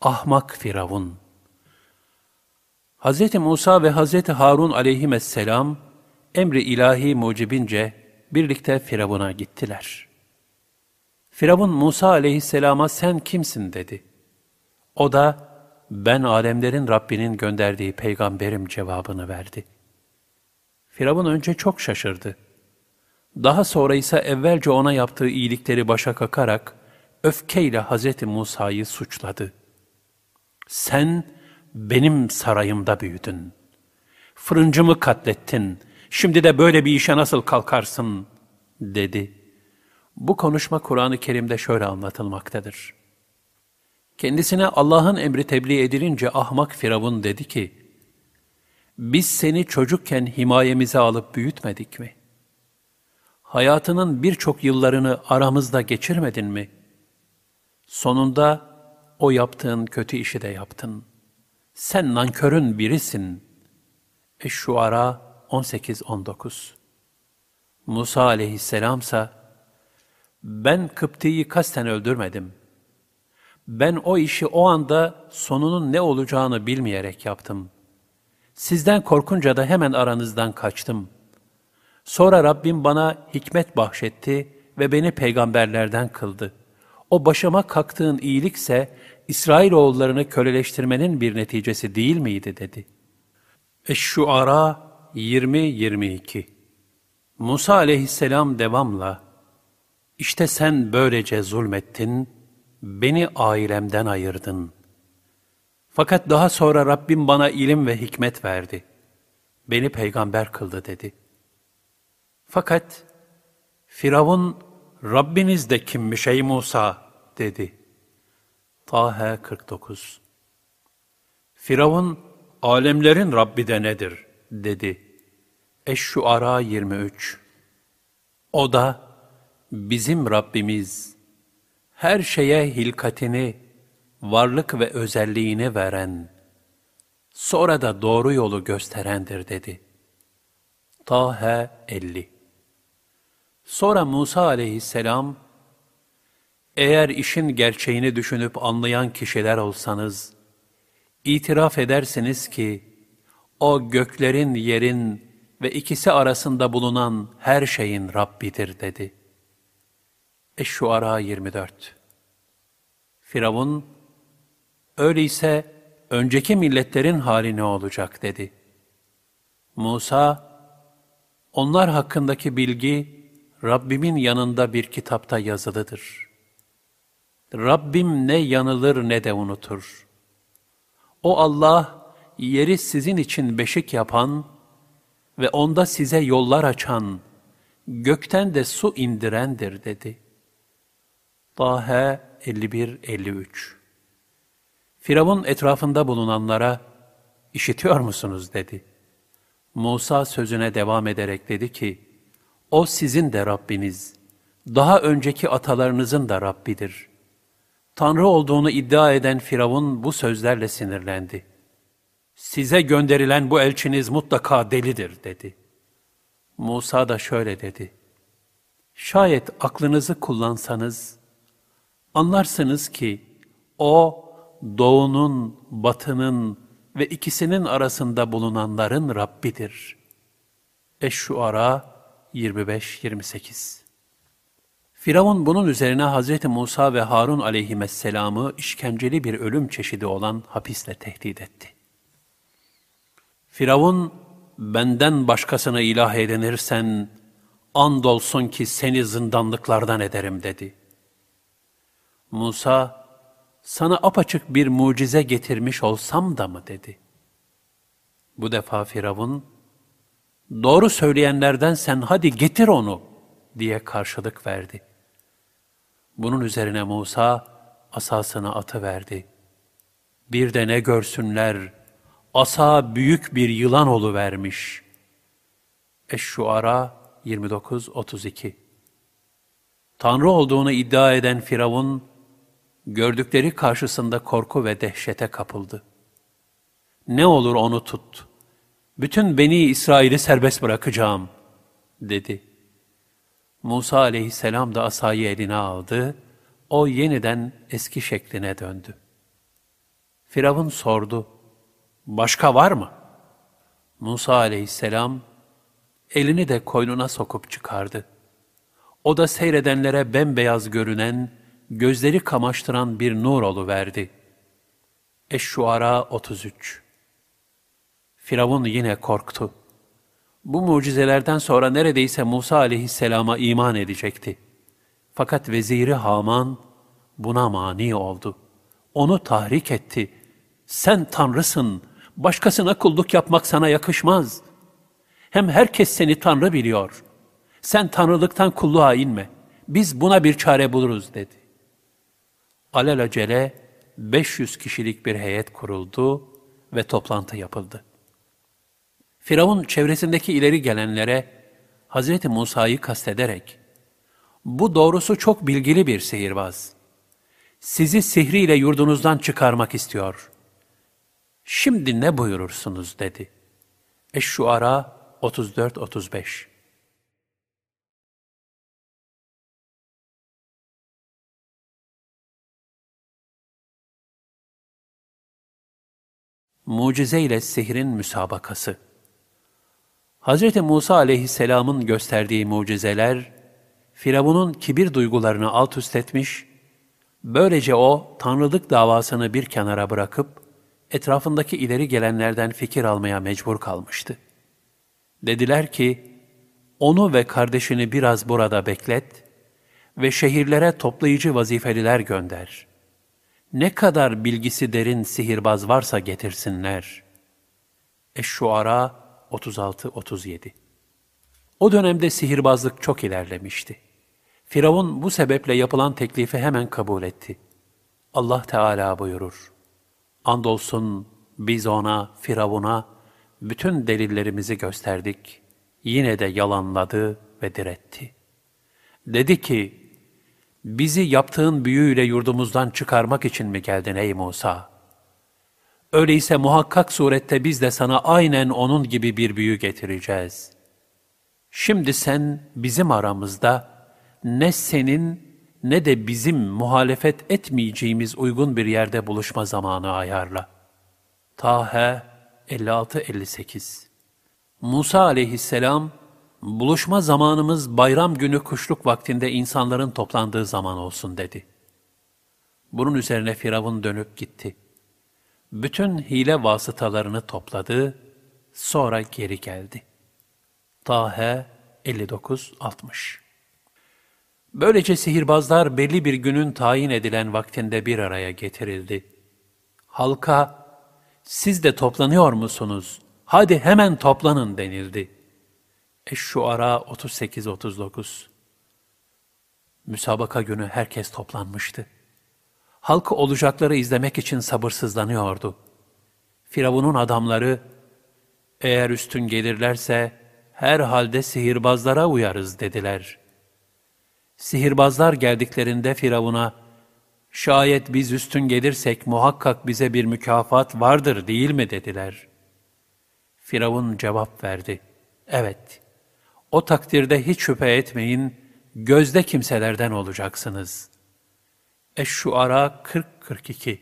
Ahmak Firavun. Hz. Musa ve Hz. Harun aleyhisselam emri ilahi mucibince birlikte Firavun'a gittiler. Firavun Musa aleyhisselama sen kimsin dedi. O da ben alemlerin Rabbinin gönderdiği peygamberim cevabını verdi. Firavun önce çok şaşırdı. Daha sonra ise evvelce ona yaptığı iyilikleri başa kakarak öfkeyle Hz. Musa'yı suçladı. Sen benim sarayımda büyüdün. Fırıncımı katlettin. Şimdi de böyle bir işe nasıl kalkarsın? dedi. Bu konuşma Kur'an-ı Kerim'de şöyle anlatılmaktadır. Kendisine Allah'ın emri tebliğ edilince ahmak Firavun dedi ki, biz seni çocukken himayemize alıp büyütmedik mi? Hayatının birçok yıllarını aramızda geçirmedin mi? Sonunda o yaptığın kötü işi de yaptın. Sen nankörün birisin. Eş-Şuara 18-19 Musa aleyhisselamsa, ben Kıpti'yi kasten öldürmedim. Ben o işi o anda sonunun ne olacağını bilmeyerek yaptım. Sizden korkunca da hemen aranızdan kaçtım. Sonra Rabbim bana hikmet bahşetti ve beni peygamberlerden kıldı. O başıma kalktığın iyilikse İsrailoğullarını köleleştirmenin bir neticesi değil miydi dedi. Eş-Şuara 20-22 Musa aleyhisselam devamla, işte sen böylece zulmettin, beni ailemden ayırdın. Fakat daha sonra Rabbim bana ilim ve hikmet verdi. Beni peygamber kıldı dedi. Fakat Firavun, Rabbiniz de kimmiş ey Musa dedi. Tahe 49 Firavun, alemlerin Rabbi de nedir dedi. Eş-Şuara 23 O da, bizim Rabbimiz, her şeye hilkatini, varlık ve özelliğini veren, sonra da doğru yolu gösterendir dedi. Tahe 50 Sonra Musa aleyhisselam, eğer işin gerçeğini düşünüp anlayan kişiler olsanız, itiraf edersiniz ki, o göklerin, yerin ve ikisi arasında bulunan her şeyin Rabbidir dedi. Eş-Şuara 24 Firavun, öyleyse önceki milletlerin hali ne olacak dedi. Musa, onlar hakkındaki bilgi Rabbimin yanında bir kitapta yazılıdır. Rabbim ne yanılır ne de unutur. O Allah, yeri sizin için beşik yapan ve onda size yollar açan, gökten de su indirendir dedi. Tahe 51-53 Firavun etrafında bulunanlara, işitiyor musunuz dedi. Musa sözüne devam ederek dedi ki, o sizin de Rabbiniz, daha önceki atalarınızın da Rabbidir. Tanrı olduğunu iddia eden Firavun bu sözlerle sinirlendi. Size gönderilen bu elçiniz mutlaka delidir dedi. Musa da şöyle dedi. Şayet aklınızı kullansanız, anlarsınız ki o doğunun, batının ve ikisinin arasında bulunanların Rabbidir. Eş-Şuara 25-28 Firavun bunun üzerine Hz. Musa ve Harun aleyhisselamı işkenceli bir ölüm çeşidi olan hapisle tehdit etti. Firavun, benden başkasını ilah edinirsen, andolsun ki seni zindanlıklardan ederim dedi. Musa, sana apaçık bir mucize getirmiş olsam da mı dedi. Bu defa Firavun, doğru söyleyenlerden sen hadi getir onu diye karşılık verdi. Bunun üzerine Musa asasını atıverdi. Bir de ne görsünler, asa büyük bir yılan olu vermiş. Eş-Şuara 29-32 Tanrı olduğunu iddia eden Firavun, gördükleri karşısında korku ve dehşete kapıldı. Ne olur onu tut, bütün Beni İsrail'i serbest bırakacağım, dedi. Musa aleyhisselam da asayı eline aldı, o yeniden eski şekline döndü. Firavun sordu, başka var mı? Musa aleyhisselam elini de koynuna sokup çıkardı. O da seyredenlere bembeyaz görünen, gözleri kamaştıran bir nur verdi. Eş-Şuara 33 Firavun yine korktu. Bu mucizelerden sonra neredeyse Musa aleyhisselama iman edecekti. Fakat veziri Haman buna mani oldu. Onu tahrik etti. Sen tanrısın, başkasına kulluk yapmak sana yakışmaz. Hem herkes seni tanrı biliyor. Sen tanrılıktan kulluğa inme. Biz buna bir çare buluruz dedi. Alelacele 500 kişilik bir heyet kuruldu ve toplantı yapıldı. Firavun çevresindeki ileri gelenlere Hz. Musa'yı kastederek, bu doğrusu çok bilgili bir sihirbaz. Sizi sihriyle yurdunuzdan çıkarmak istiyor. Şimdi ne buyurursunuz dedi. Eş-Şuara 34-35 Mucize ile sihrin müsabakası Hz. Musa aleyhisselamın gösterdiği mucizeler, Firavun'un kibir duygularını alt üst etmiş, böylece o tanrılık davasını bir kenara bırakıp, etrafındaki ileri gelenlerden fikir almaya mecbur kalmıştı. Dediler ki, onu ve kardeşini biraz burada beklet ve şehirlere toplayıcı vazifeliler gönder. Ne kadar bilgisi derin sihirbaz varsa getirsinler. Eş-Şuara 36-37 O dönemde sihirbazlık çok ilerlemişti. Firavun bu sebeple yapılan teklifi hemen kabul etti. Allah Teala buyurur. Andolsun biz ona, Firavun'a bütün delillerimizi gösterdik. Yine de yalanladı ve diretti. Dedi ki, bizi yaptığın büyüyle yurdumuzdan çıkarmak için mi geldin ey Musa?'' Öyleyse muhakkak surette biz de sana aynen onun gibi bir büyü getireceğiz. Şimdi sen bizim aramızda ne senin ne de bizim muhalefet etmeyeceğimiz uygun bir yerde buluşma zamanı ayarla. Tahe 56-58 Musa aleyhisselam, buluşma zamanımız bayram günü kuşluk vaktinde insanların toplandığı zaman olsun dedi. Bunun üzerine Firavun dönüp gitti.'' Bütün hile vasıtalarını topladı, sonra geri geldi. Tahe 59-60 Böylece sihirbazlar belli bir günün tayin edilen vaktinde bir araya getirildi. Halka, siz de toplanıyor musunuz? Hadi hemen toplanın denildi. Eş-Şuara 38-39 Müsabaka günü herkes toplanmıştı. Halk olacakları izlemek için sabırsızlanıyordu. Firavun'un adamları, eğer üstün gelirlerse herhalde sihirbazlara uyarız dediler. Sihirbazlar geldiklerinde Firavun'a, şayet biz üstün gelirsek muhakkak bize bir mükafat vardır değil mi dediler. Firavun cevap verdi, evet, o takdirde hiç şüphe etmeyin, gözde kimselerden olacaksınız.'' Eş-Şuara 40-42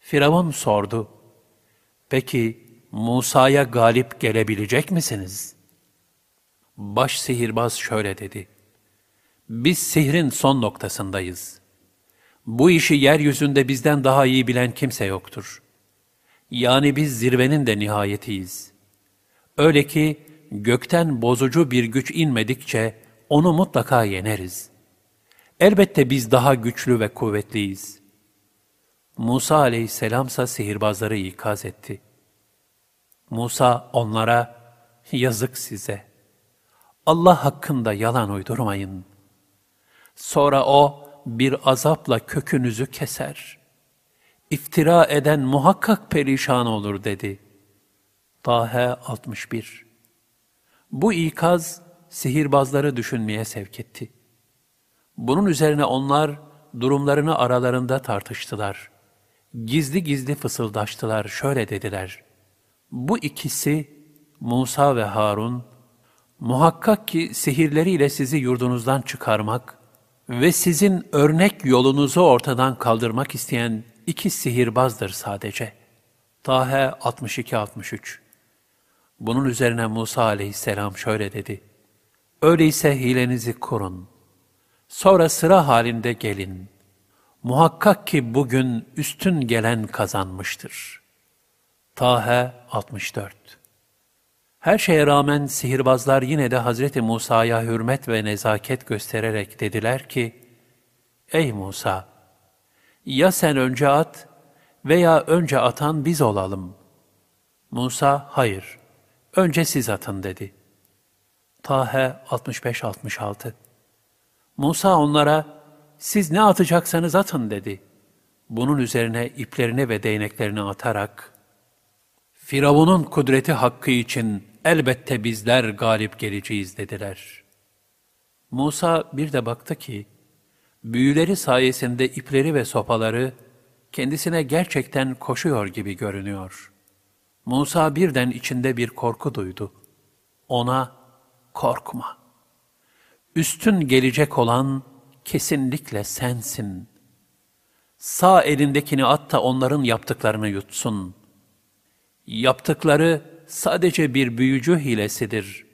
Firavun sordu, Peki Musa'ya galip gelebilecek misiniz? Baş sihirbaz şöyle dedi, Biz sihrin son noktasındayız. Bu işi yeryüzünde bizden daha iyi bilen kimse yoktur. Yani biz zirvenin de nihayetiyiz. Öyle ki gökten bozucu bir güç inmedikçe onu mutlaka yeneriz.'' Elbette biz daha güçlü ve kuvvetliyiz. Musa aleyhisselamsa sihirbazları ikaz etti. Musa onlara, yazık size. Allah hakkında yalan uydurmayın. Sonra o bir azapla kökünüzü keser. İftira eden muhakkak perişan olur dedi. Tahe 61 Bu ikaz sihirbazları düşünmeye sevk etti. Bunun üzerine onlar durumlarını aralarında tartıştılar. Gizli gizli fısıldaştılar, şöyle dediler. Bu ikisi Musa ve Harun, muhakkak ki sihirleriyle sizi yurdunuzdan çıkarmak ve sizin örnek yolunuzu ortadan kaldırmak isteyen iki sihirbazdır sadece. Tahe 62-63 Bunun üzerine Musa aleyhisselam şöyle dedi. Öyleyse hilenizi kurun. Sonra sıra halinde gelin. Muhakkak ki bugün üstün gelen kazanmıştır. Tahe 64 Her şeye rağmen sihirbazlar yine de Hazreti Musa'ya hürmet ve nezaket göstererek dediler ki, Ey Musa! Ya sen önce at veya önce atan biz olalım. Musa, hayır, önce siz atın dedi. Tahe 65-66 Musa onlara, siz ne atacaksanız atın dedi. Bunun üzerine iplerini ve değneklerini atarak, Firavun'un kudreti hakkı için elbette bizler galip geleceğiz dediler. Musa bir de baktı ki, büyüleri sayesinde ipleri ve sopaları kendisine gerçekten koşuyor gibi görünüyor. Musa birden içinde bir korku duydu. Ona, korkma. Üstün gelecek olan kesinlikle sensin. Sağ elindekini at da onların yaptıklarını yutsun. Yaptıkları sadece bir büyücü hilesidir.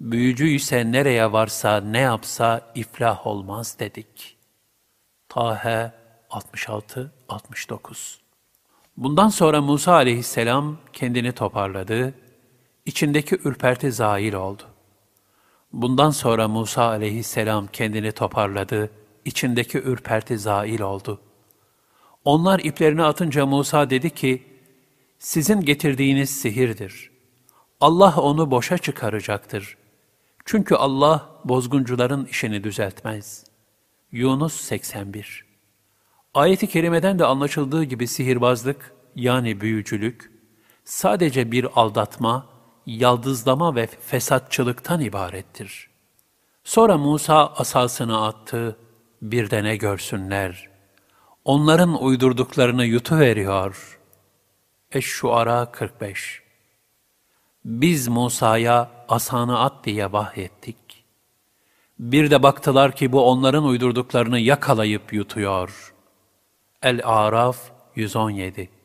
Büyücü ise nereye varsa ne yapsa iflah olmaz dedik. Tahe 66-69 Bundan sonra Musa aleyhisselam kendini toparladı, içindeki ürperti zail oldu. Bundan sonra Musa aleyhisselam kendini toparladı, içindeki ürperti zail oldu. Onlar iplerini atınca Musa dedi ki, sizin getirdiğiniz sihirdir. Allah onu boşa çıkaracaktır. Çünkü Allah bozguncuların işini düzeltmez. Yunus 81 Ayet-i kerimeden de anlaşıldığı gibi sihirbazlık yani büyücülük sadece bir aldatma, yaldızlama ve fesatçılıktan ibarettir. Sonra Musa asasını attı, bir de ne görsünler. Onların uydurduklarını yutuveriyor. Eş-Şuara 45 Biz Musa'ya asanı at diye vahyettik. Bir de baktılar ki bu onların uydurduklarını yakalayıp yutuyor. El-Araf 117